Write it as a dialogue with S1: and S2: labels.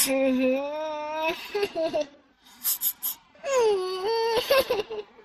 S1: Mm-hmm.